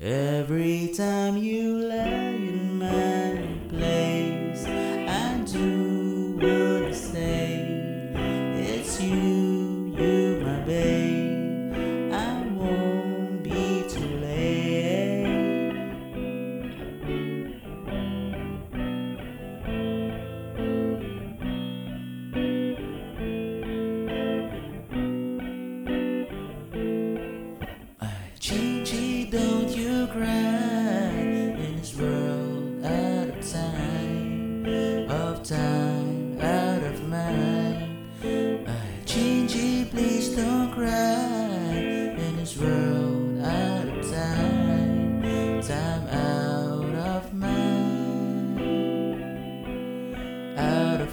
Every time you lay in my place, I do.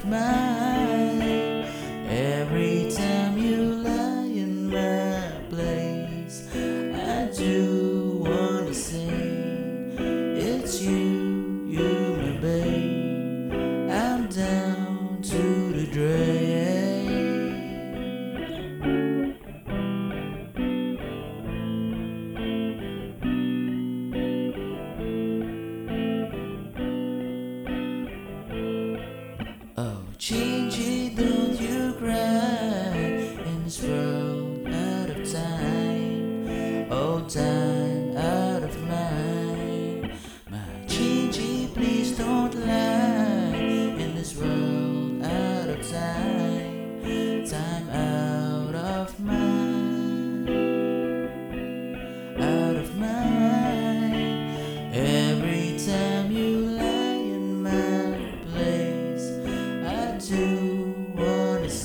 My. Change it, don't you cry. And it's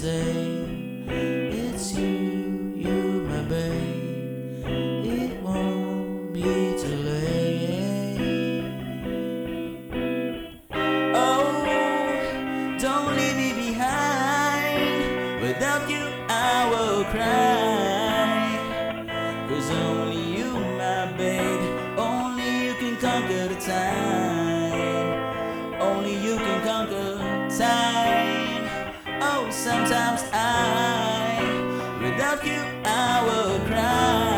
say it's you, you my babe. It won't be too late. Oh, don't leave me behind. Without you, I will cry. Cause only you. Sometimes I, without you, I will cry.